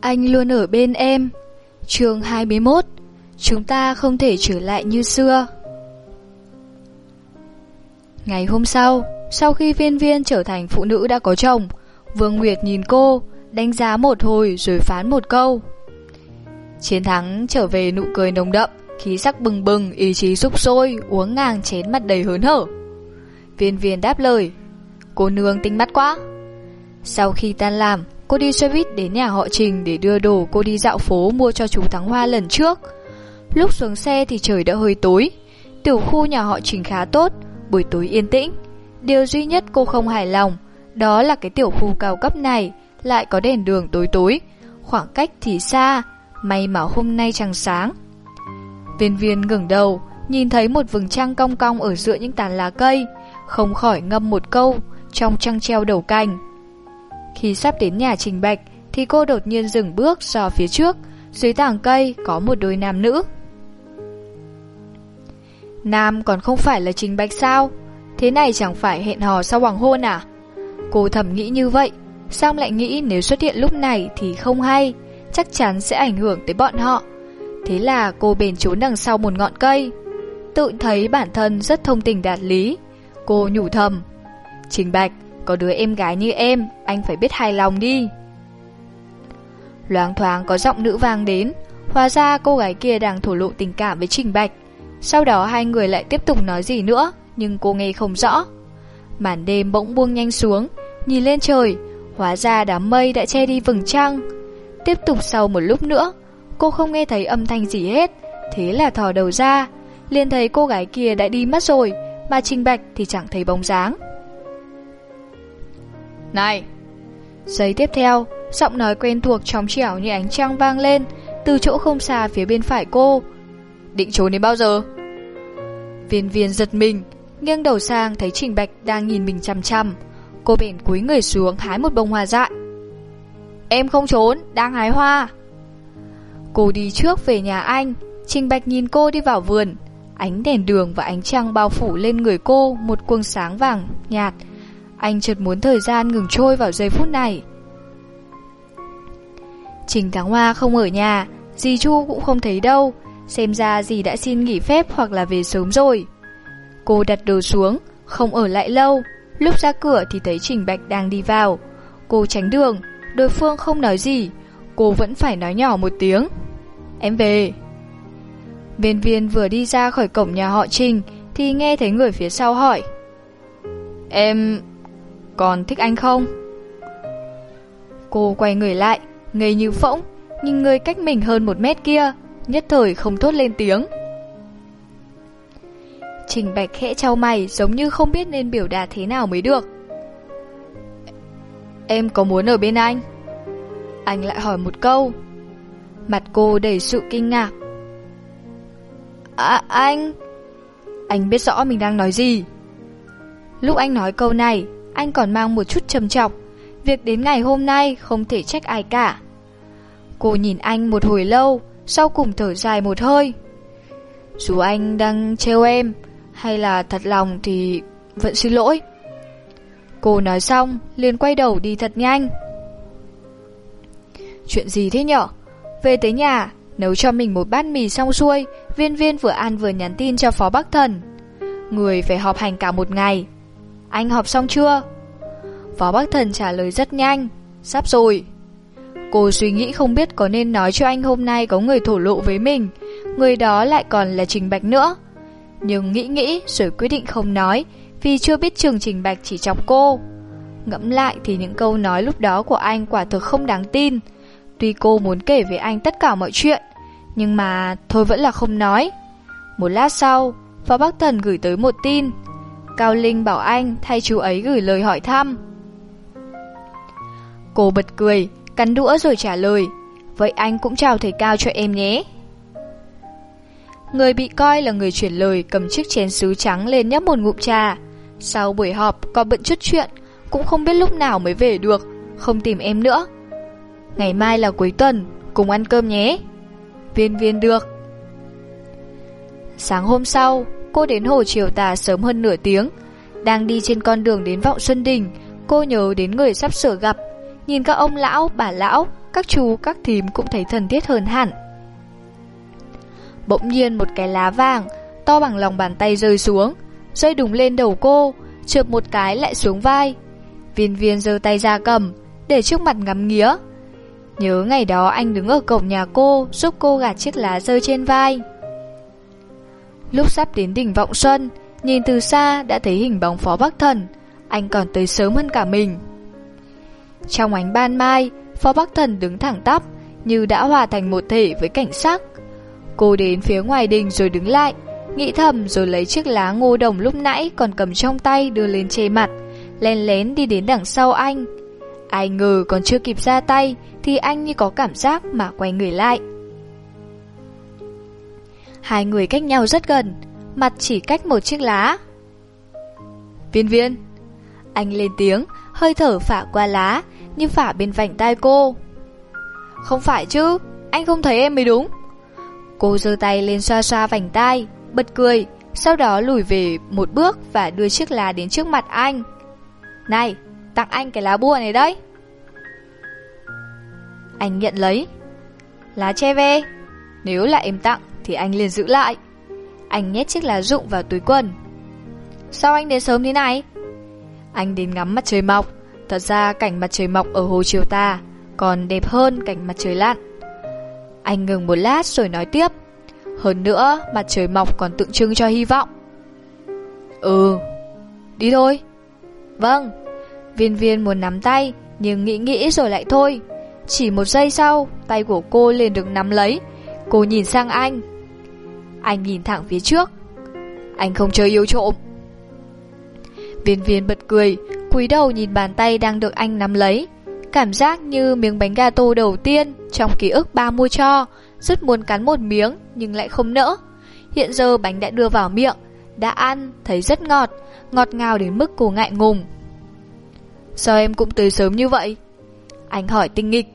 Anh luôn ở bên em. chương 21 Chúng ta không thể trở lại như xưa. Ngày hôm sau, sau khi viên viên trở thành phụ nữ đã có chồng, Vương Nguyệt nhìn cô, đánh giá một hồi rồi phán một câu. Chiến thắng trở về nụ cười nồng đậm, khí sắc bừng bừng, ý chí sục sôi, uống ngang chén mặt đầy hớn hở. Viên viên đáp lời, cô nương tinh mắt quá. Sau khi tan làm, cô đi xe buýt đến nhà họ Trình để đưa đồ cô đi dạo phố mua cho chú Thắng Hoa lần trước. Lúc xuống xe thì trời đã hơi tối. Tiểu khu nhà họ Trình khá tốt, buổi tối yên tĩnh. Điều duy nhất cô không hài lòng, đó là cái tiểu khu cao cấp này lại có đèn đường tối tối, khoảng cách thì xa, may mà hôm nay trăng sáng. Viên viên ngẩng đầu, nhìn thấy một vầng trăng cong cong ở giữa những tàn lá cây, không khỏi ngâm một câu trong trăng treo đầu cành. Khi sắp đến nhà Trình Bạch thì cô đột nhiên dừng bước do phía trước, dưới tảng cây có một đôi nam nữ. Nam còn không phải là Trình Bạch sao? Thế này chẳng phải hẹn hò sau hoàng hôn à? Cô thầm nghĩ như vậy, xong lại nghĩ nếu xuất hiện lúc này thì không hay, chắc chắn sẽ ảnh hưởng tới bọn họ. Thế là cô bền trốn đằng sau một ngọn cây. Tự thấy bản thân rất thông tình đạt lý. Cô nhủ thầm. Trình Bạch, có đứa em gái như em, anh phải biết hài lòng đi. Loáng thoáng có giọng nữ vang đến, hóa ra cô gái kia đang thổ lộ tình cảm với Trình Bạch. Sau đó hai người lại tiếp tục nói gì nữa, nhưng cô nghe không rõ. Màn đêm bỗng buông nhanh xuống, nhìn lên trời, hóa ra đám mây đã che đi vầng trăng. Tiếp tục sau một lúc nữa, cô không nghe thấy âm thanh gì hết, thế là thò đầu ra, liền thấy cô gái kia đã đi mất rồi, mà Trình Bạch thì chẳng thấy bóng dáng. Này! giấy tiếp theo, giọng nói quen thuộc trong trẻo như ánh trăng vang lên, từ chỗ không xa phía bên phải cô. Định trốn đến bao giờ? Viên viên giật mình, nghiêng đầu sang thấy Trình Bạch đang nhìn mình chăm chăm. Cô bèn cúi người xuống hái một bông hoa dại. Em không trốn, đang hái hoa. Cô đi trước về nhà anh, Trình Bạch nhìn cô đi vào vườn. Ánh đèn đường và ánh trăng bao phủ lên người cô một quầng sáng vàng, nhạt. Anh chợt muốn thời gian ngừng trôi vào giây phút này. Trình Thắng Hoa không ở nhà, dì Chu cũng không thấy đâu. Xem ra dì đã xin nghỉ phép hoặc là về sớm rồi. Cô đặt đồ xuống, không ở lại lâu. Lúc ra cửa thì thấy Trình Bạch đang đi vào. Cô tránh đường, đối phương không nói gì. Cô vẫn phải nói nhỏ một tiếng. Em về. Viên viên vừa đi ra khỏi cổng nhà họ Trình thì nghe thấy người phía sau hỏi. Em còn thích anh không? Cô quay người lại, ngây như phỗng, nhìn người cách mình hơn một mét kia, nhất thời không thốt lên tiếng. Trình Bạch khẽ trao mày giống như không biết nên biểu đạt thế nào mới được. Em có muốn ở bên anh? Anh lại hỏi một câu. Mặt cô đầy sự kinh ngạc. À, anh... Anh biết rõ mình đang nói gì. Lúc anh nói câu này, anh còn mang một chút trầm trọng. Việc đến ngày hôm nay không thể trách ai cả. Cô nhìn anh một hồi lâu, sau cùng thở dài một hơi. Dù anh đang trêu em, hay là thật lòng thì vẫn xin lỗi. Cô nói xong, liền quay đầu đi thật nhanh. Chuyện gì thế nhở? Về tới nhà, nấu cho mình một bát mì xong xuôi, viên viên vừa ăn vừa nhắn tin cho Phó Bắc Thần. Người phải họp hành cả một ngày. Anh học xong chưa? Phó Bắc Thần trả lời rất nhanh, sắp rồi. Cô suy nghĩ không biết có nên nói cho anh hôm nay có người thổ lộ với mình, người đó lại còn là Trình Bạch nữa. Nhưng nghĩ nghĩ rồi quyết định không nói, vì chưa biết trường Trình Bạch chỉ chọc cô. Ngẫm lại thì những câu nói lúc đó của anh quả thực không đáng tin. Tuy cô muốn kể với anh tất cả mọi chuyện, nhưng mà thôi vẫn là không nói. Một lát sau, Phó Bắc Thần gửi tới một tin. Cao Linh bảo anh thay chú ấy gửi lời hỏi thăm. Cô bật cười, cắn đũa rồi trả lời. Vậy anh cũng chào thầy Cao cho em nhé. Người bị coi là người chuyển lời cầm chiếc chén sứ trắng lên nhấp một ngụm trà. Sau buổi họp có bận chút chuyện, cũng không biết lúc nào mới về được, không tìm em nữa. Ngày mai là cuối tuần, cùng ăn cơm nhé. Viên viên được. Sáng hôm sau, cô đến Hồ Triều Tà sớm hơn nửa tiếng. Đang đi trên con đường đến Vọng Xuân Đình, cô nhớ đến người sắp sửa gặp. Nhìn các ông lão, bà lão, các chú các thím cũng thấy thần thiết hơn hẳn. Bỗng nhiên một cái lá vàng, to bằng lòng bàn tay rơi xuống, rơi đùng lên đầu cô, trượt một cái lại xuống vai. Viên viên giơ tay ra cầm, để trước mặt ngắm nghía. Nhớ ngày đó anh đứng ở cổng nhà cô, giúp cô gạt chiếc lá rơi trên vai. Lúc sắp đến đỉnh Vọng Xuân, nhìn từ xa đã thấy hình bóng Phó Bắc Thần, anh còn tới sớm hơn cả mình. Trong ánh ban mai, Phó Bắc Thần đứng thẳng tắp, như đã hòa thành một thể với cảnh sắc. Cô đến phía ngoài đình rồi đứng lại, nghĩ thầm rồi lấy chiếc lá ngô đồng lúc nãy còn cầm trong tay đưa lên che mặt, len lén đi đến đằng sau anh. Ai ngờ còn chưa kịp ra tay thì anh như có cảm giác mà quay người lại. Hai người cách nhau rất gần, mặt chỉ cách một chiếc lá. Viên viên, anh lên tiếng, hơi thở phả qua lá, như phả bên vành tai cô. Không phải chứ, anh không thấy em mới đúng. Cô giơ tay lên xoa xoa vành tai, bật cười, sau đó lùi về một bước và đưa chiếc lá đến trước mặt anh. Này, tặng anh cái lá bùa này đấy. Anh nhận lấy. Lá che ve, nếu là em tặng thì anh liền giữ lại. Anh nhét chiếc lá rụng vào túi quần. Sao anh đến sớm thế này? Anh đến ngắm mặt trời mọc. Thật ra cảnh mặt trời mọc ở hồ chiều Ta còn đẹp hơn cảnh mặt trời lặn. Anh ngừng một lát rồi nói tiếp. Hơn nữa, mặt trời mọc còn tượng trưng cho hy vọng. Ừ, đi thôi. Vâng, viên viên muốn nắm tay, nhưng nghĩ nghĩ rồi lại thôi. Chỉ một giây sau, tay của cô liền được nắm lấy. Cô nhìn sang anh. Anh nhìn thẳng phía trước. Anh không chơi yêu trộm. Viên viên bật cười, cúi đầu nhìn bàn tay đang được anh nắm lấy. Cảm giác như miếng bánh gato đầu tiên trong ký ức ba mua cho, rất muốn cắn một miếng nhưng lại không nỡ. Hiện giờ bánh đã đưa vào miệng, đã ăn, thấy rất ngọt, ngọt ngào đến mức cô ngại ngùng. Sao em cũng tới sớm như vậy? Anh hỏi tinh nghịch.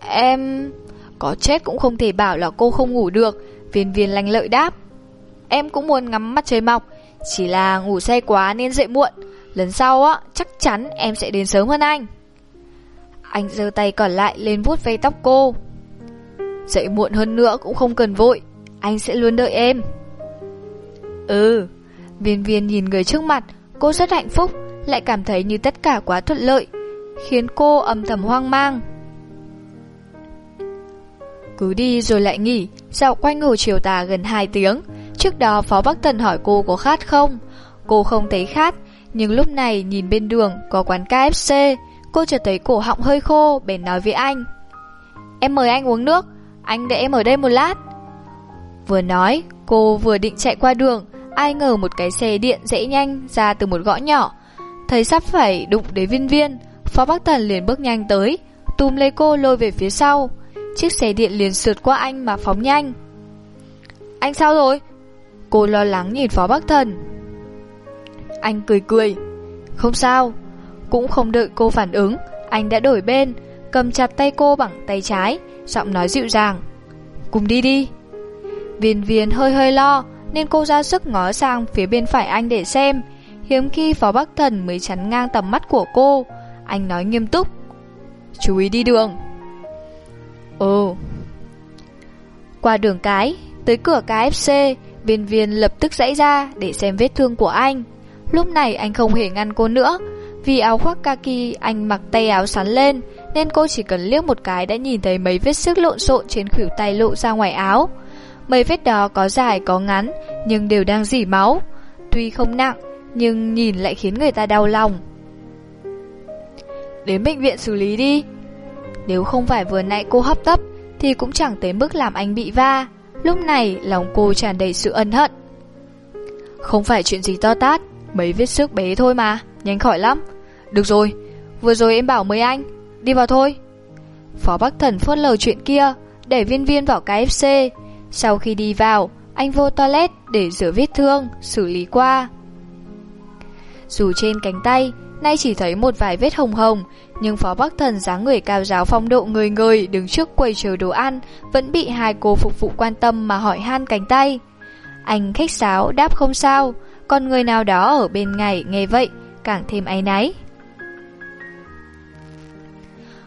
Em... Có chết cũng không thể bảo là cô không ngủ được, viên viên lành lợi đáp. Em cũng muốn ngắm mặt trời mọc, chỉ là ngủ say quá nên dậy muộn. Lần sau á, chắc chắn em sẽ đến sớm hơn anh. Anh giơ tay còn lại lên vuốt ve tóc cô. Dậy muộn hơn nữa cũng không cần vội, anh sẽ luôn đợi em. Ừ, viên viên nhìn người trước mặt, cô rất hạnh phúc, lại cảm thấy như tất cả quá thuận lợi, khiến cô âm thầm hoang mang. Cứ đi rồi lại nghỉ, dạo quanh hồ chiều tà gần 2 tiếng. Trước đó Phó Bắc tần hỏi cô có khát không? Cô không thấy khát, nhưng lúc này nhìn bên đường có quán KFC, cô chợt thấy cổ họng hơi khô, bèn nói với anh. Em mời anh uống nước, anh để em ở đây một lát. Vừa nói, cô vừa định chạy qua đường, ai ngờ một cái xe điện dễ nhanh ra từ một gõ nhỏ. Thấy sắp phải đụng đến viên viên, Phó Bắc tần liền bước nhanh tới, túm lấy cô lôi về phía sau. Chiếc xe điện liền sượt qua anh mà phóng nhanh. Anh sao rồi? Cô lo lắng nhìn Phó Bắc Thần. Anh cười cười. Không sao. Cũng không đợi cô phản ứng, anh đã đổi bên, cầm chặt tay cô bằng tay trái, giọng nói dịu dàng. Cùng đi đi. Viên viên hơi hơi lo, nên cô ra sức ngó sang phía bên phải anh để xem. Hiếm khi Phó Bắc Thần mới chắn ngang tầm mắt của cô. Anh nói nghiêm túc. Chú ý đi đường. Ồ. Qua đường cái, tới cửa KFC, viên viên lập tức dãy ra để xem vết thương của anh. Lúc này anh không hề ngăn cô nữa, vì áo khoác kaki anh mặc tay áo sắn lên, nên cô chỉ cần liếc một cái đã nhìn thấy mấy vết sức lộn xộn trên khuỷu tay lộ ra ngoài áo. Mấy vết đó có dài có ngắn, nhưng đều đang dỉ máu. Tuy không nặng, nhưng nhìn lại khiến người ta đau lòng. Đến bệnh viện xử lý đi. Nếu không phải vừa nãy cô hấp tấp, thì cũng chẳng tới mức làm anh bị va. Lúc này, lòng cô tràn đầy sự ân hận. Không phải chuyện gì to tát, mấy vết sức bé thôi mà, nhanh khỏi lắm. Được rồi, vừa rồi em bảo mời anh, đi vào thôi. Phó Bắc Thần phớt lờ chuyện kia, đẩy viên viên vào KFC. Sau khi đi vào, anh vô toilet để rửa vết thương, xử lý qua. Dù trên cánh tay, nay chỉ thấy một vài vết hồng hồng, nhưng Phó Bắc Thần dáng người cao giáo phong độ người người đứng trước quầy chờ đồ ăn, vẫn bị hai cô phục vụ quan tâm mà hỏi han cánh tay. Anh khách sáo đáp không sao, còn người nào đó ở bên ngày nghe vậy, càng thêm áy náy.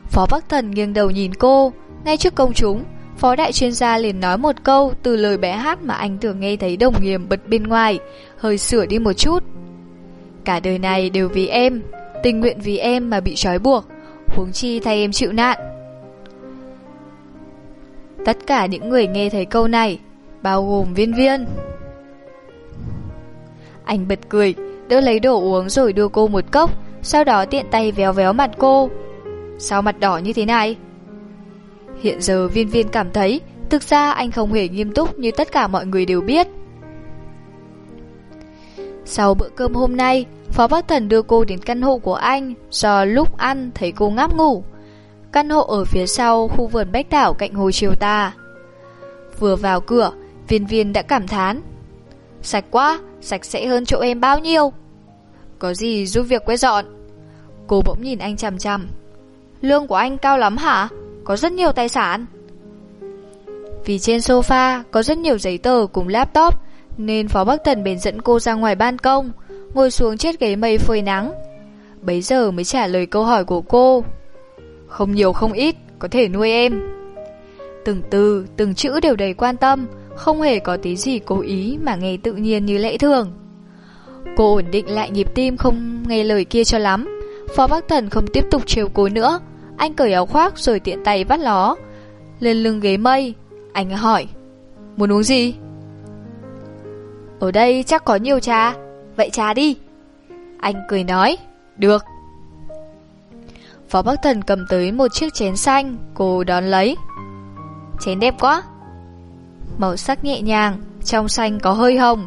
Phó Bắc Thần nghiêng đầu nhìn cô, ngay trước công chúng, Phó đại chuyên gia liền nói một câu từ lời bé hát mà anh thường nghe thấy đồng nghiệp bật bên ngoài, hơi sửa đi một chút. Cả đời này đều vì em, tình nguyện vì em mà bị trói buộc, huống chi thay em chịu nạn. Tất cả những người nghe thấy câu này, bao gồm viên viên. Anh bật cười, đỡ lấy đồ uống rồi đưa cô một cốc, sau đó tiện tay véo véo mặt cô. Sao mặt đỏ như thế này? Hiện giờ viên viên cảm thấy Thực ra anh không hề nghiêm túc như tất cả mọi người đều biết Sau bữa cơm hôm nay Phó Bắc Thần đưa cô đến căn hộ của anh Do lúc ăn thấy cô ngáp ngủ Căn hộ ở phía sau khu vườn Bách Đảo cạnh hồ Triều tà. Vừa vào cửa Viên viên đã cảm thán Sạch quá, sạch sẽ hơn chỗ em bao nhiêu Có gì giúp việc quét dọn Cô bỗng nhìn anh chằm chằm Lương của anh cao lắm hả? có rất nhiều tài sản. Vì trên sofa có rất nhiều giấy tờ cùng laptop, nên Phó Bắc Thần bền dẫn cô ra ngoài ban công, ngồi xuống chiếc ghế mây phơi nắng. Bấy giờ mới trả lời câu hỏi của cô. Không nhiều không ít, có thể nuôi em. Từng từ, từng chữ đều đầy quan tâm, không hề có tí gì cố ý mà nghe tự nhiên như lẽ thường. Cô ổn định lại nhịp tim không nghe lời kia cho lắm. Phó Bắc Thần không tiếp tục chiều cối nữa, anh cởi áo khoác rồi tiện tay vắt ló Lên lưng ghế mây Anh hỏi Muốn uống gì? Ở đây chắc có nhiều trà Vậy trà đi. Anh cười nói, Được. Phó Bắc Thần cầm tới một chiếc chén xanh, Cô đón lấy. Chén đẹp quá. Màu sắc nhẹ nhàng, Trong xanh có hơi hồng.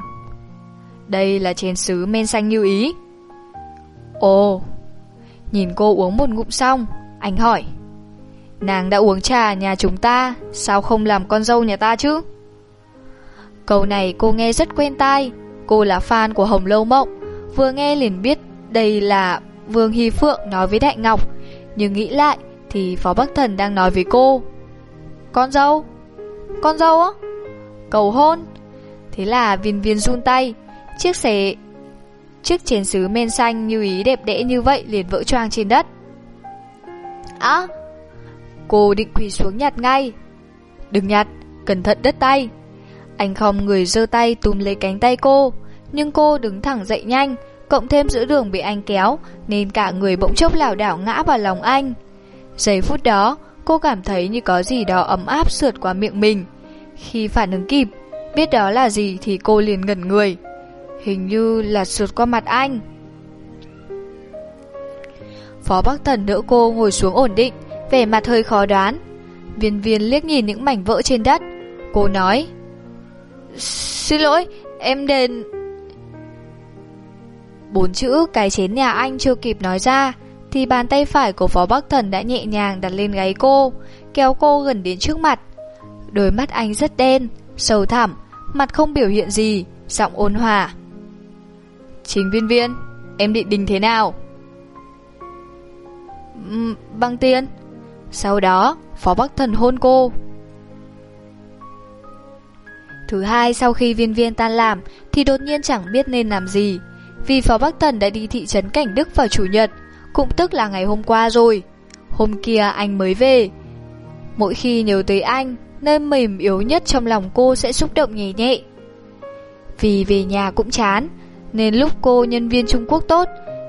Đây là chén sứ men xanh như ý. Ồ. Nhìn cô uống một ngụm xong, anh hỏi, Nàng đã uống trà nhà chúng ta, Sao không làm con dâu nhà ta chứ? Câu này cô nghe rất quen tai Cô là fan của Hồng Lâu Mộng. Vừa nghe liền biết Đây là Vương Hy Phượng nói với Đại Ngọc. Nhưng nghĩ lại Thì Phó Bắc Thần đang nói với cô. Con dâu Con dâu á? Cầu hôn. Thế là viên viên run tay. Chiếc xế Chiếc chén sứ men xanh như ý đẹp đẽ như vậy liền vỡ choang trên đất. Á Cô định quỳ xuống nhặt ngay. Đừng nhặt, cẩn thận đất tay. Anh không người giơ tay túm lấy cánh tay cô Nhưng cô đứng thẳng dậy nhanh Cộng thêm giữa đường bị anh kéo Nên cả người bỗng chốc lảo đảo ngã vào lòng anh Giây phút đó Cô cảm thấy như có gì đó ấm áp sượt qua miệng mình Khi phản ứng kịp Biết đó là gì thì cô liền ngẩn người Hình như là sượt qua mặt anh Phó Bắc Thần đỡ cô ngồi xuống ổn định, vẻ mặt hơi khó đoán. Viên viên liếc nhìn những mảnh vỡ trên đất. Cô nói, Xin lỗi, em đền... Bốn chữ cái chén nhà anh chưa kịp nói ra, thì bàn tay phải của Phó Bắc Thần đã nhẹ nhàng đặt lên gáy cô, kéo cô gần đến trước mặt. Đôi mắt anh rất đen, sâu thẳm, mặt không biểu hiện gì, giọng ôn hòa. chính viên viên, em định đình thế nào? bằng tiền. Sau đó, Phó Bắc Thần hôn cô. Thứ hai sau khi viên viên tan làm thì đột nhiên chẳng biết nên làm gì. Vì Phó Bắc Thần đã đi thị trấn Cảnh Đức vào Chủ nhật, cũng tức là ngày hôm qua rồi. Hôm kia anh mới về. Mỗi khi nhớ tới anh, nơi mềm yếu nhất trong lòng cô sẽ xúc động nhẹ nhẹ. Vì về nhà cũng chán, nên lúc cô nhân viên Trung Quốc tốt,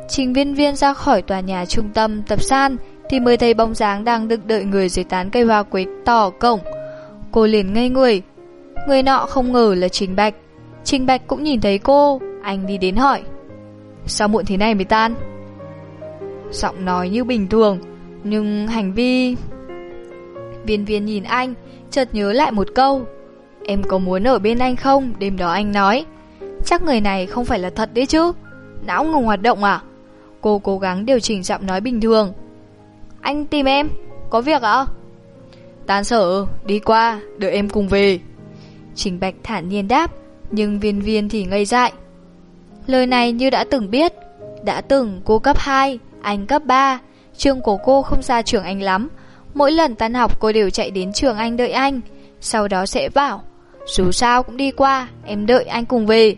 Trình viên viên ra khỏi tòa nhà trung tâm tập san thì mới thấy bóng dáng đang được đợi người dưới tán cây hoa quế tỏ cổng. Cô liền ngây người. Người nọ không ngờ là Trình Bạch. Trình Bạch cũng nhìn thấy cô, anh đi đến hỏi. Sao muộn thế này mới tan? Giọng nói như bình thường, nhưng hành vi... Viên viên nhìn anh, chợt nhớ lại một câu. Em có muốn ở bên anh không? Đêm đó anh nói. Chắc người này không phải là thật đấy chứ. Não ngừng hoạt động à? Cô cố gắng điều chỉnh giọng nói bình thường Anh tìm em Có việc à? ạ Tan sở đi qua Đợi em cùng về Trình Bạch thản nhiên đáp, Nhưng viên viên thì ngây dại. Lời này như đã từng biết, Đã từng cô cấp 2 Anh cấp 3 Trường của cô không xa trường anh lắm. Mỗi lần tan học cô đều chạy đến trường anh đợi anh, Sau đó sẽ bảo, Dù sao cũng đi qua, Em đợi anh cùng về.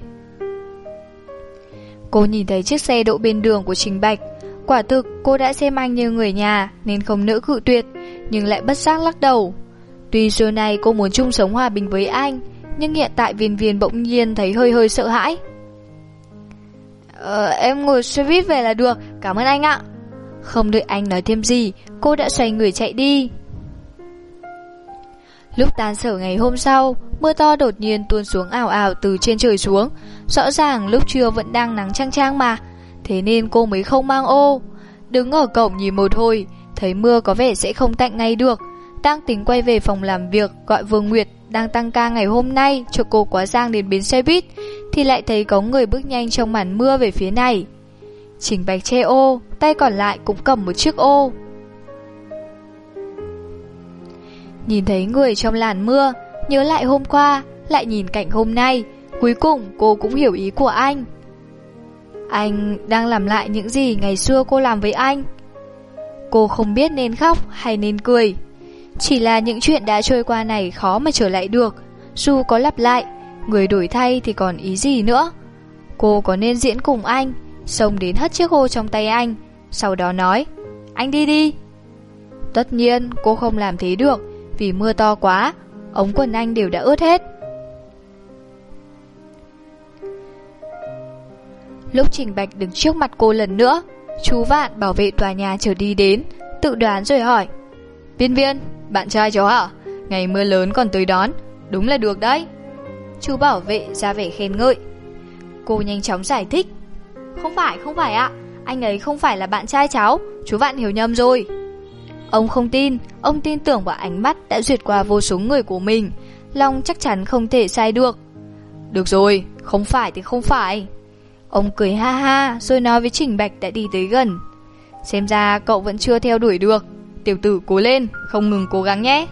Cô nhìn thấy chiếc xe đỗ bên đường của Trình Bạch. Quả thực cô đã xem anh như người nhà, Nên không nỡ cự tuyệt, Nhưng lại bất giác lắc đầu. Tuy xưa nay cô muốn chung sống hòa bình với anh Nhưng hiện tại viên viên bỗng nhiên thấy hơi hơi sợ hãi Ờ, em ngồi xe buýt về là được Cảm ơn anh ạ Không đợi anh nói thêm gì Cô đã xoay người chạy đi Lúc tan sở ngày hôm sau, mưa to đột nhiên tuôn xuống ảo ảo từ trên trời xuống. Rõ ràng lúc trưa vẫn đang nắng trang trang mà, thế nên cô mới không mang ô. Đứng ở cổng nhìn một hồi, thấy mưa có vẻ sẽ không tạnh ngay được. Đang tính quay về phòng làm việc gọi Vương Nguyệt đang tăng ca ngày hôm nay cho cô quá giang đến bến xe buýt, thì lại thấy có người bước nhanh trong màn mưa về phía này. Trình Bạch che ô, tay còn lại cũng cầm một chiếc ô. Nhìn thấy người trong làn mưa, nhớ lại hôm qua, lại nhìn cảnh hôm nay, cuối cùng cô cũng hiểu ý của anh. Anh đang làm lại những gì ngày xưa cô làm với anh. Cô không biết nên khóc hay nên cười. Chỉ là những chuyện đã trôi qua này khó mà trở lại được. Dù có lặp lại, người đổi thay thì còn ý gì nữa. Cô có nên diễn cùng anh, xông đến hất chiếc ô trong tay anh, sau đó nói, anh đi đi. Tất nhiên cô không làm thế được, vì mưa to quá, ống quần anh đều đã ướt hết. Lúc Trình Bạch đứng trước mặt cô lần nữa, chú Vạn bảo vệ tòa nhà trở đi đến, tự đoán rồi hỏi. Viên viên, bạn trai cháu hả? Ngày mưa lớn còn tới đón, đúng là được đấy. Chú bảo vệ ra vẻ khen ngợi. Cô nhanh chóng giải thích. Không phải, không phải ạ, anh ấy không phải là bạn trai cháu, chú Vạn hiểu nhầm rồi. Ông không tin, ông tin tưởng vào ánh mắt đã duyệt qua vô số người của mình. Long chắc chắn không thể sai được. Được rồi, không phải thì không phải. Ông cười ha ha rồi nói với Trình Bạch đã đi tới gần. Xem ra cậu vẫn chưa theo đuổi được. Tiểu tử cố lên, không ngừng cố gắng nhé.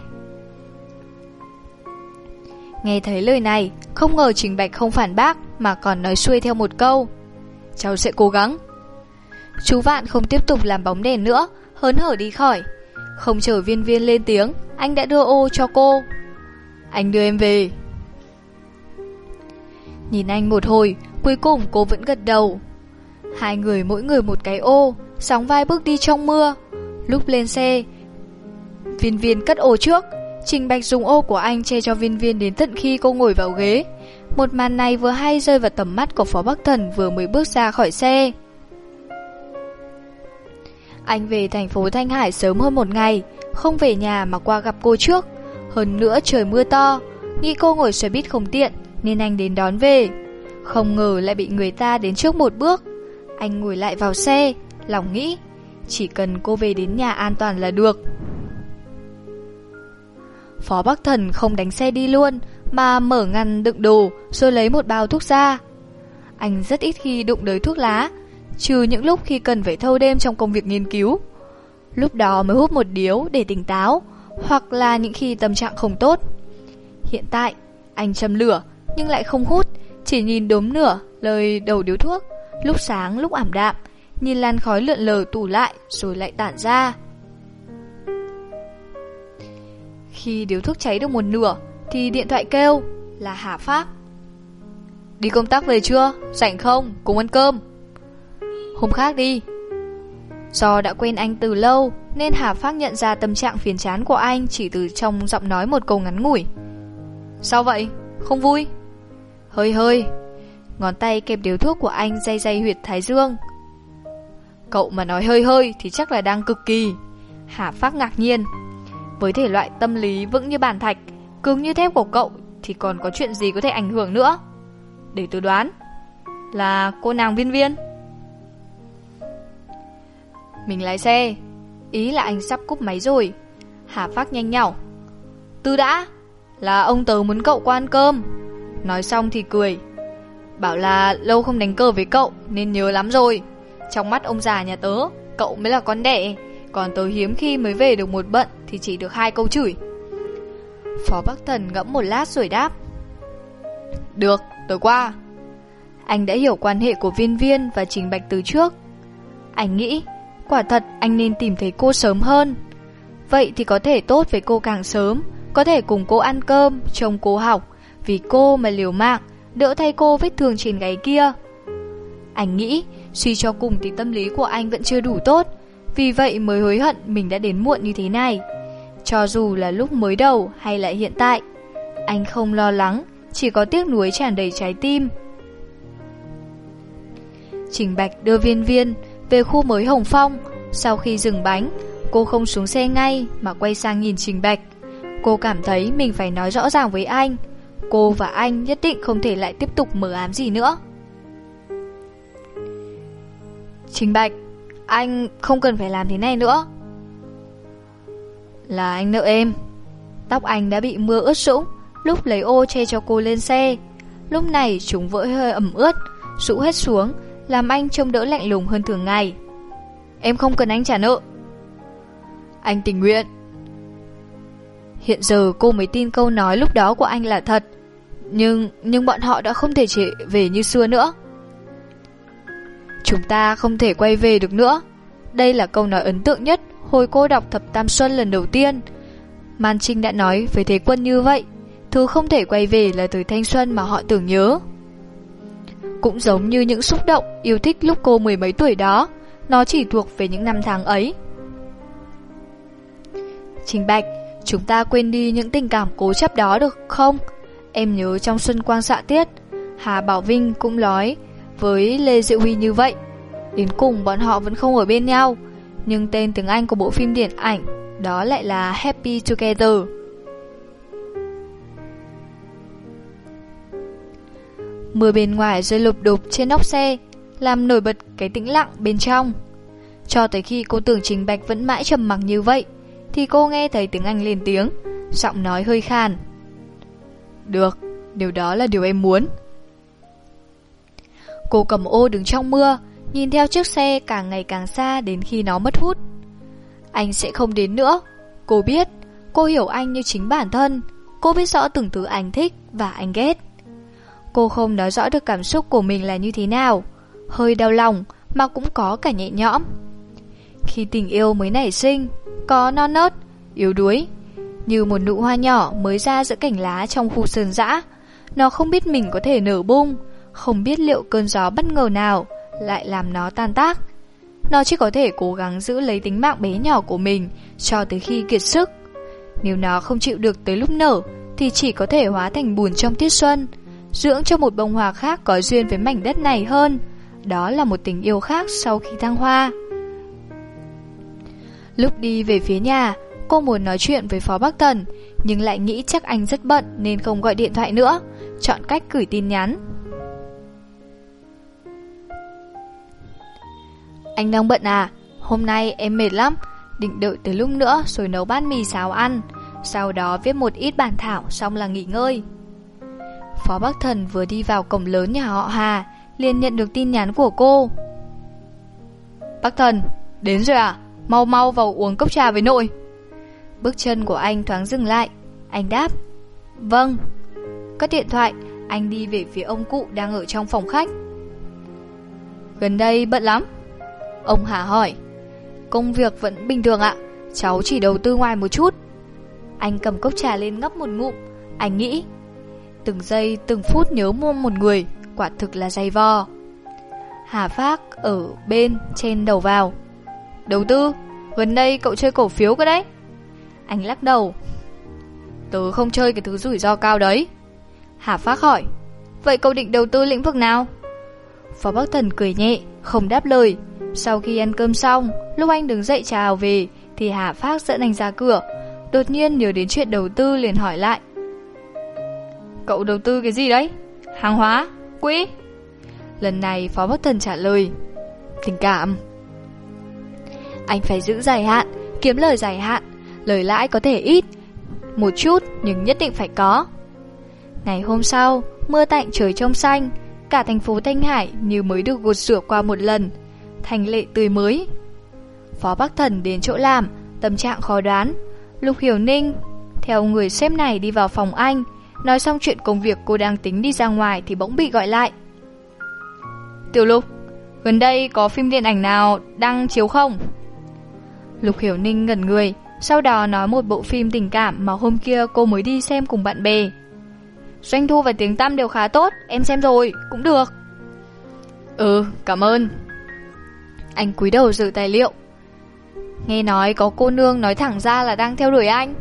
Nghe thấy lời này, không ngờ Trình Bạch không phản bác mà còn nói xuôi theo một câu. Cháu sẽ cố gắng. Chú Vạn không tiếp tục làm bóng đèn nữa, hớn hở đi khỏi. Không chờ viên viên lên tiếng Anh đã đưa ô cho cô Anh đưa em về Nhìn anh một hồi Cuối cùng cô vẫn gật đầu Hai người mỗi người một cái ô Sóng vai bước đi trong mưa Lúc lên xe Viên viên cất ô trước Trình Bạch dùng ô của anh che cho viên viên đến tận khi cô ngồi vào ghế Một màn này vừa hay rơi vào tầm mắt của Phó Bắc Thần vừa mới bước ra khỏi xe anh về thành phố Thanh Hải sớm hơn một ngày, không về nhà mà qua gặp cô trước. Hơn nữa trời mưa to, nghĩ cô ngồi xe buýt không tiện, nên anh đến đón về. Không ngờ lại bị người ta đến trước một bước. Anh ngồi lại vào xe, lòng nghĩ, chỉ cần cô về đến nhà an toàn là được. Phó Bắc Thần không đánh xe đi luôn, mà mở ngăn đựng đồ rồi lấy một bao thuốc ra. Anh rất ít khi đụng tới thuốc lá, trừ những lúc khi cần phải thâu đêm trong công việc nghiên cứu. Lúc đó mới hút một điếu để tỉnh táo, hoặc là những khi tâm trạng không tốt. Hiện tại, anh châm lửa, nhưng lại không hút, chỉ nhìn đốm lửa, lời đầu điếu thuốc, lúc sáng lúc ảm đạm, nhìn làn khói lượn lờ tủ lại rồi lại tản ra. Khi điếu thuốc cháy được một nửa, thì điện thoại kêu là Hà Pháp. Đi công tác về chưa? Rảnh không? Cùng ăn cơm. Hôm khác đi Do đã quen anh từ lâu Nên Hà Pháp nhận ra tâm trạng phiền chán của anh Chỉ từ trong giọng nói một câu ngắn ngủi Sao vậy? Không vui? Hơi hơi Ngón tay kẹp điếu thuốc của anh dây dây huyệt thái dương Cậu mà nói hơi hơi Thì chắc là đang cực kỳ. Hà Phác ngạc nhiên. Với thể loại tâm lý vững như bàn thạch, Cứng như thép của cậu Thì còn có chuyện gì có thể ảnh hưởng nữa? Để tôi đoán. Là cô nàng viên viên. Mình lái xe. Ý là anh sắp cúp máy rồi. Hà Phát nhanh nhỏ. Tư đã, Là ông tớ muốn cậu qua ăn cơm. Nói xong thì cười. Bảo là lâu không đánh cờ với cậu Nên nhớ lắm rồi. Trong mắt ông già nhà tớ Cậu mới là con đẻ. Còn tớ hiếm khi mới về được một bận Thì chỉ được hai câu chửi. Phó Bắc Thần ngẫm một lát rồi đáp. Được, tớ qua. Anh đã hiểu quan hệ của viên viên Và trình bạch từ trước. Anh nghĩ Quả thật anh nên tìm thấy cô sớm hơn. Vậy thì có thể tốt với cô càng sớm Có thể cùng cô ăn cơm Trông cô học Vì cô mà liều mạng Đỡ thay cô vết thương trên gáy kia. Anh nghĩ Suy cho cùng thì tâm lý của anh vẫn chưa đủ tốt, vì vậy mới hối hận mình đã đến muộn như thế này. Cho dù là lúc mới đầu hay là hiện tại, anh không lo lắng, chỉ có tiếc nuối tràn đầy trái tim. Trình Bạch đưa viên viên về khu mới Hồng Phong, sau khi dừng bánh, cô không xuống xe ngay mà quay sang nhìn Trình Bạch. Cô cảm thấy mình phải nói rõ ràng với anh, cô và anh nhất định không thể lại tiếp tục mở ám gì nữa. Trình Bạch, anh không cần phải làm thế này nữa. Là anh nợ em. Tóc anh đã bị mưa ướt sũng, lúc lấy ô che cho cô lên xe. Lúc này chúng vỡ hơi ẩm ướt, rũ hết xuống, làm anh trông đỡ lạnh lùng hơn thường ngày. Em không cần anh trả nợ. Anh tình nguyện. Hiện giờ cô mới tin câu nói lúc đó của anh là thật. Nhưng, nhưng bọn họ đã không thể trở về như xưa nữa. Chúng ta không thể quay về được nữa. Đây là câu nói ấn tượng nhất hồi cô đọc Thập Tam Xuân lần đầu tiên. Man Trinh đã nói với Thế Quân như vậy. Thứ không thể quay về là thời thanh xuân mà họ tưởng nhớ. Cũng giống như những xúc động, yêu thích lúc cô mười mấy tuổi đó, nó chỉ thuộc về những năm tháng ấy. Trình Bạch, chúng ta quên đi những tình cảm cố chấp đó được không? Em nhớ trong Xuân Quang xạ tiết, Hà Bảo Vinh cũng nói với Lê Diệu Huy như vậy. Đến cùng bọn họ vẫn không ở bên nhau, nhưng tên tiếng Anh của bộ phim điện ảnh đó lại là Happy Together. Mưa bên ngoài rơi lụp đục trên nóc xe, làm nổi bật cái tĩnh lặng bên trong. Cho tới khi cô tưởng Trình Bạch vẫn mãi trầm mặc như vậy, thì cô nghe thấy tiếng Anh lên tiếng, giọng nói hơi khàn. Được, điều đó là điều em muốn. Cô cầm ô đứng trong mưa, nhìn theo chiếc xe càng ngày càng xa đến khi nó mất hút. Anh sẽ không đến nữa. Cô biết, cô hiểu anh như chính bản thân. Cô biết rõ từng thứ anh thích và anh ghét. Cô không nói rõ được cảm xúc của mình là như thế nào. Hơi đau lòng mà cũng có cả nhẹ nhõm. Khi tình yêu mới nảy sinh, có non nớt, yếu đuối, như một nụ hoa nhỏ mới ra giữa cảnh lá trong khu sơn dã. Nó không biết mình có thể nở bung, không biết liệu cơn gió bất ngờ nào lại làm nó tan tác. Nó chỉ có thể cố gắng giữ lấy tính mạng bé nhỏ của mình cho tới khi kiệt sức. Nếu nó không chịu được tới lúc nở thì chỉ có thể hóa thành bùn trong tiết xuân, dưỡng cho một bông hoa khác có duyên với mảnh đất này hơn. Đó là một tình yêu khác sau khi thăng hoa. Lúc đi về phía nhà, cô muốn nói chuyện với Phó Bắc Tần, nhưng lại nghĩ chắc anh rất bận nên không gọi điện thoại nữa, chọn cách gửi tin nhắn. Anh đang bận à? Hôm nay em mệt lắm, định đợi tới lúc nữa rồi nấu bát mì xào ăn, sau đó viết một ít bản thảo xong là nghỉ ngơi. Phó Bắc Thần vừa đi vào cổng lớn nhà họ Hà, liền nhận được tin nhắn của cô. Bắc Thần, đến rồi à? Mau mau vào uống cốc trà với nội. Bước chân của anh thoáng dừng lại, anh đáp. Vâng. Cất điện thoại, anh đi về phía ông cụ đang ở trong phòng khách. Gần đây bận lắm. Ông Hà hỏi. Công việc vẫn bình thường ạ. Cháu chỉ đầu tư ngoài một chút. Anh cầm cốc trà lên ngấp một ngụm. Anh nghĩ, Từng giây, từng phút nhớ mua một người, Quả thực là dày vò. Hà Phác ở bên trên đầu vào. Đầu tư, Gần đây cậu chơi cổ phiếu cơ đấy. Anh lắc đầu. Tớ không chơi cái thứ rủi ro cao đấy. Hà Phác hỏi. Vậy cậu định đầu tư lĩnh vực nào? Phó Bắc Thần cười nhẹ, Không đáp lời sau khi ăn cơm xong, lúc anh đứng dậy chào về, thì Hà Phác dẫn anh ra cửa. Đột nhiên nhớ đến chuyện đầu tư liền hỏi lại. Cậu đầu tư cái gì đấy? Hàng hóa? Quỹ? Lần này Phó bất Thần trả lời. Tình cảm. Anh phải giữ dài hạn, kiếm lời dài hạn. Lời lãi có thể ít, một chút nhưng nhất định phải có. Ngày hôm sau, mưa tạnh trời trong xanh, cả thành phố Thanh Hải như mới được gột rửa qua một lần thành lệ tươi mới. Phó Bắc Thần đến chỗ làm, tâm trạng khó đoán. Lục Hiểu Ninh theo người sếp này đi vào phòng anh, nói xong chuyện công việc cô đang tính đi ra ngoài thì bỗng bị gọi lại. Tiểu Lục, gần đây có phim điện ảnh nào đang chiếu không? Lục Hiểu Ninh ngẩn người, sau đó nói một bộ phim tình cảm mà hôm kia cô mới đi xem cùng bạn bè. Doanh thu và tiếng tăm đều khá tốt, em xem rồi, cũng được. Ừ, cảm ơn. Anh cúi đầu giữ tài liệu. Nghe nói có cô nương nói thẳng ra là đang theo đuổi anh.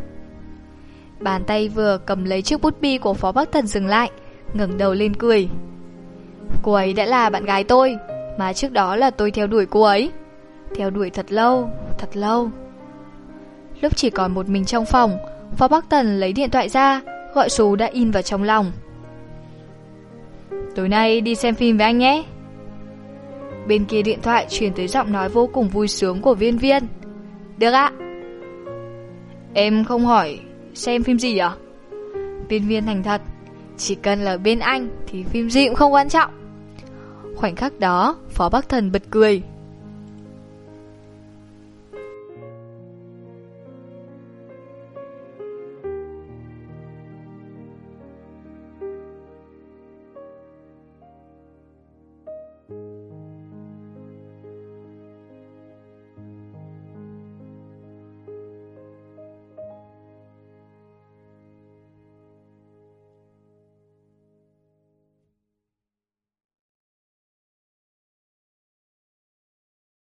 Bàn tay vừa cầm lấy chiếc bút bi của Phó Bắc Thần dừng lại, ngẩng đầu lên cười. Cô ấy đã là bạn gái tôi, mà trước đó là tôi theo đuổi cô ấy. Theo đuổi thật lâu, thật lâu. Lúc chỉ còn một mình trong phòng, Phó Bắc Tần lấy điện thoại ra, gọi số đã in vào trong lòng. Tối nay đi xem phim với anh nhé. Bên kia điện thoại truyền tới giọng nói vô cùng vui sướng của viên viên. Được ạ. Em không hỏi xem phim gì à? Viên viên thành thật. Chỉ cần là bên anh thì phim gì cũng không quan trọng. Khoảnh khắc đó, Phó Bắc Thần bật cười,